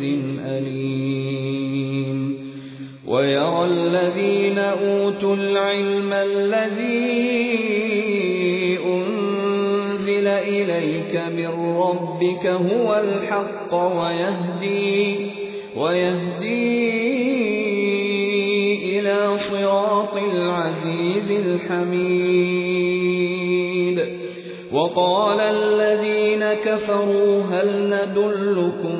رِجْزٍ أَلِيمٍ. وَيَرَى الَّذِينَ أُوتُوا الْعِلْمَ الَّذِي أُنزِلَ إِلَيْكَ مِن رَّبِّكَ هُوَ الْحَقَّ وَيَهْدِي وَيَهْدِي إِلَىٰ صِرَاطِ الْعَزِيزِ الْحَمِيدِ. وَقَالَ الَّذِينَ كَفَرُوا هَلْ نَدُلُّكُمْ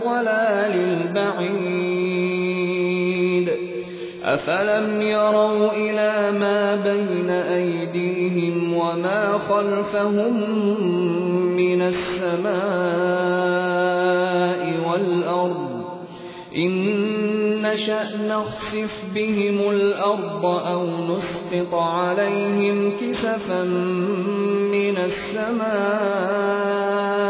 وَالضَّلَالِ الْبَعِيدِ. أَفَلَمْ يَرَوْا إِلَىٰ مَا بَيْنَ أَيْدِيهِمْ وَمَا خَلْفَهُم مِّنَ السَّمَاءِ وَالْأَرْضِ إِن نَّشَأْ نَخْسِفْ بِهِمُ الْأَرْضَ أَوْ نُسْقِطْ عَلَيْهِمْ كِسَفًا مِّنَ السَّمَاءِ ۚ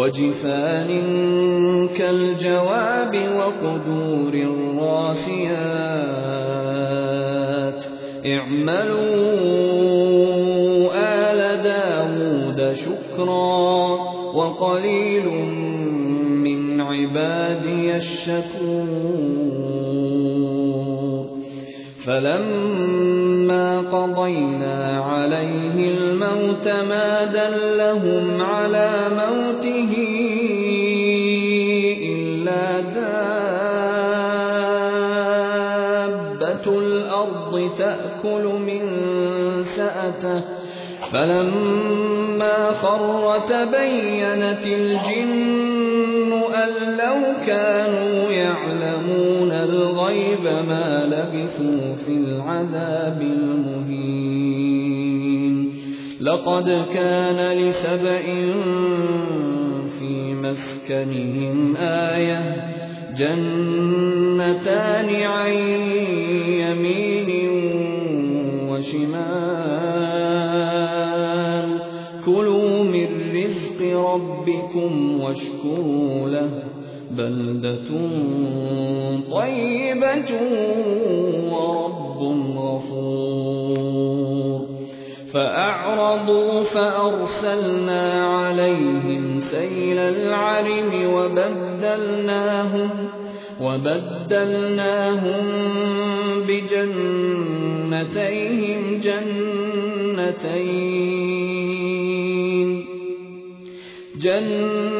وَجِفَانٍ كَالْجَوَابِ وَقُدُورٍ رَّاسِيَاتٍ اعْمَلُوا آلَ دَاوُودَ شُكْرًا وَقَلِيلٌ مِّنْ عِبَادِيَ الشَّكُورُ. فَلَمَّا قَضَيْنَا عَلَيْهِ الْمَوْتَ مَا دَلَّهُمْ عَلَىٰ مَوْتِهِ إِلَّا دَابَّةُ الْأَرْضِ تَأْكُلُ مِن سَأَتَهُ. فَلَمَّا خَرَّ تَبَيَّنَتِ الْجِنُّ أَن لَّوْ كَانُوا يَعْلَمُونَ الْغَيْبَ مَا لَبِثُوا فِي الْعَذَابِ الْمُهِينِ. لَقَدْ كَانَ لِسَبَإٍ فِي مَسْكَنِهِمْ آيَةٌ ۖ جَنَّتَانِ عَن يَمِينٍ وَشِمَالٍ ۖ. كُلُوا مِن رِّزْقِ رَبِّكُمْ وَاشْكُرُوا لَهُ ۚ بَلْدَةٌ طَيِّبَةٌ وَرَبٌّ غَفُورٌ فَأَعْرَضُوا فَأَرْسَلْنَا عَلَيْهِمْ سَيْلَ الْعَرِمِ وبدلناهم بجنتيهم جنتين جنتين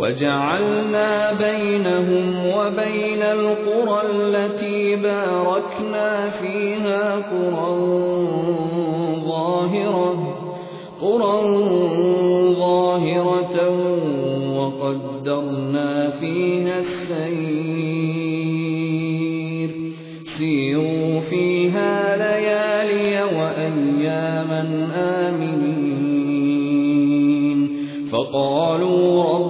وجعلنا بينهم وبين القرى التي باركنا فيها قرى ظاهرة قرى ظاهرة وقدرنا فيها السير. سيروا فيها ليالي وأياما آمنين. فقالوا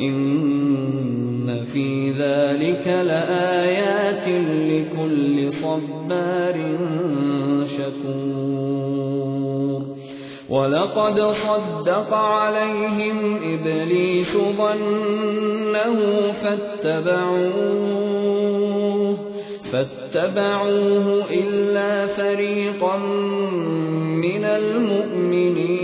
إن في ذلك لآيات لكل صبار شكور ولقد صدق عليهم إبليس ظنه فاتبعوه فاتبعوه إلا فريقا من المؤمنين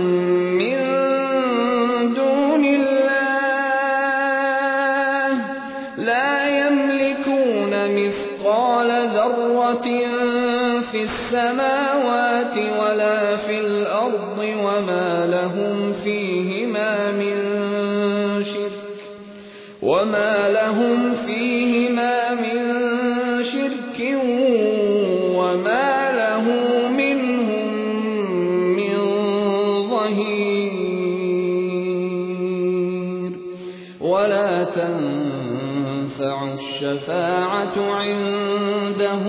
السماوات ولا في الأرض وما لهم فيهما من شرك وما لهم فيهما من شرك وما له منهم من ظهير ولا تنفع الشفاعة عنده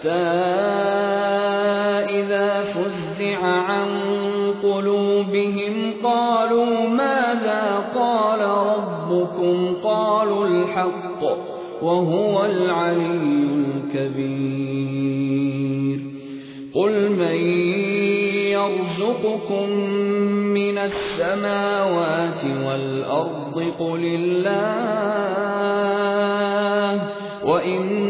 حتى إذا فزع عن قلوبهم قالوا ماذا قال ربكم قالوا الحق وهو العلي الكبير قل من يرزقكم من السماوات والأرض قل الله وإنا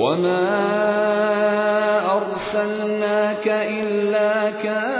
وما أرسلناك إلا كافة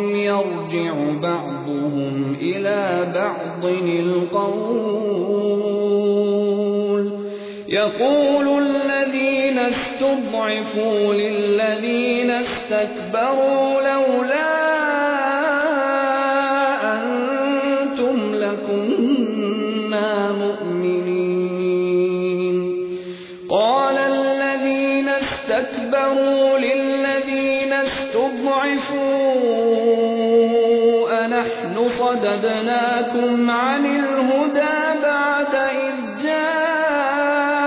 ربهم يرجع بعضهم إلى بعض القول يقول الذين استضعفوا للذين استكبروا لولا صددناكم عن الهدى بعد إذ جاءكم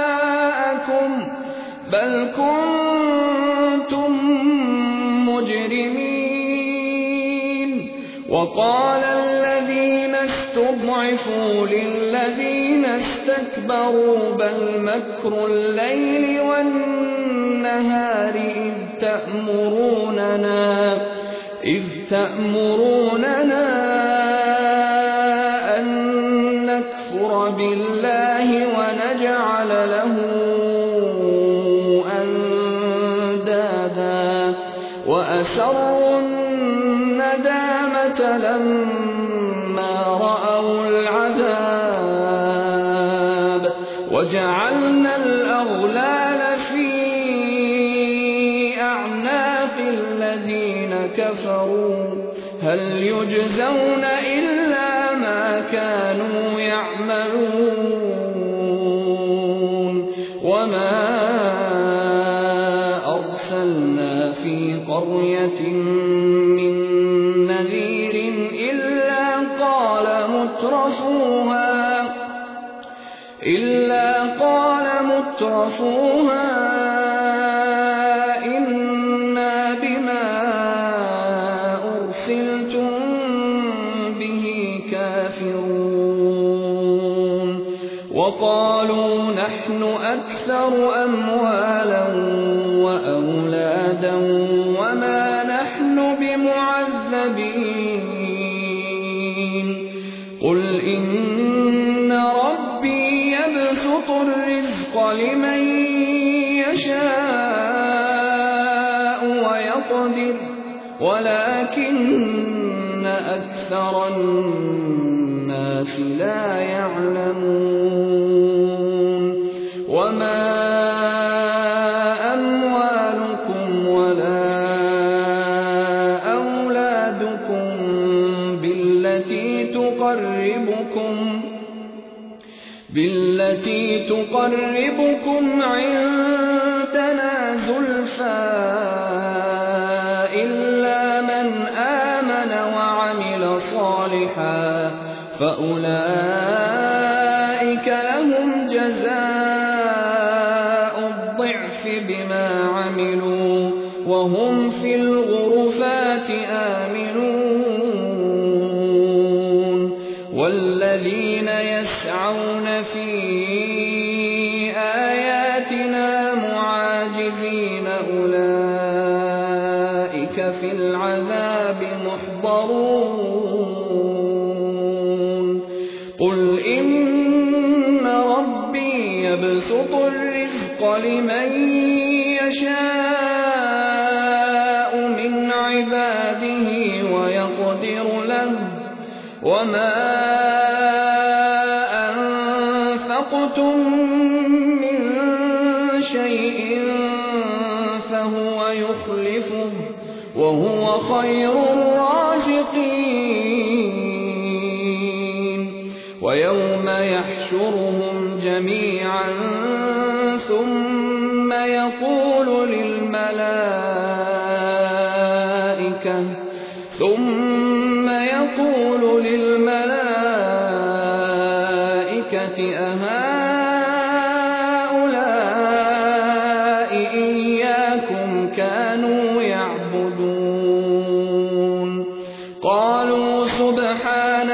بل كنتم مجرمين. وقال الذين استضعفوا للذين استكبروا بل مكر الليل والنهار إذ تأمروننا إذ تأمروننا الندامة لما رأوا العذاب وجعلنا الأغلال في أعناق الذين كفروا. هل يجزون مترفوها إنا بما أرسلتم به كافرون وقالوا نحن أكثر أموالا وأولادا الناس لا يعلمون وما أموالكم ولا أولادكم بالتي تقربكم بالتي تقربكم عندنا وهم في الغرفات آمنون والذين يسعون في أنفقتم من شيء فهو يخلفه وهو خير الرازقين ويوم يحشرهم جميعا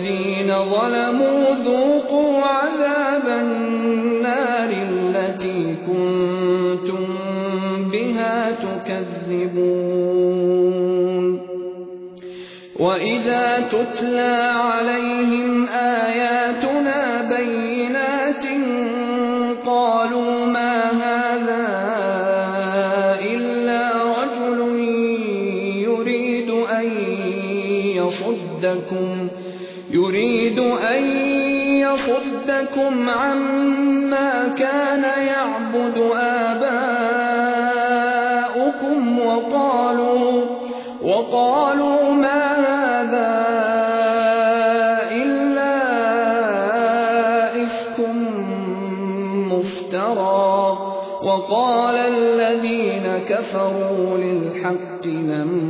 للذين ظلموا ذوقوا عذاب النار التي كنتم بها تكذبون. وإذا تتلى عليهم وقال الذين كفروا للحق لما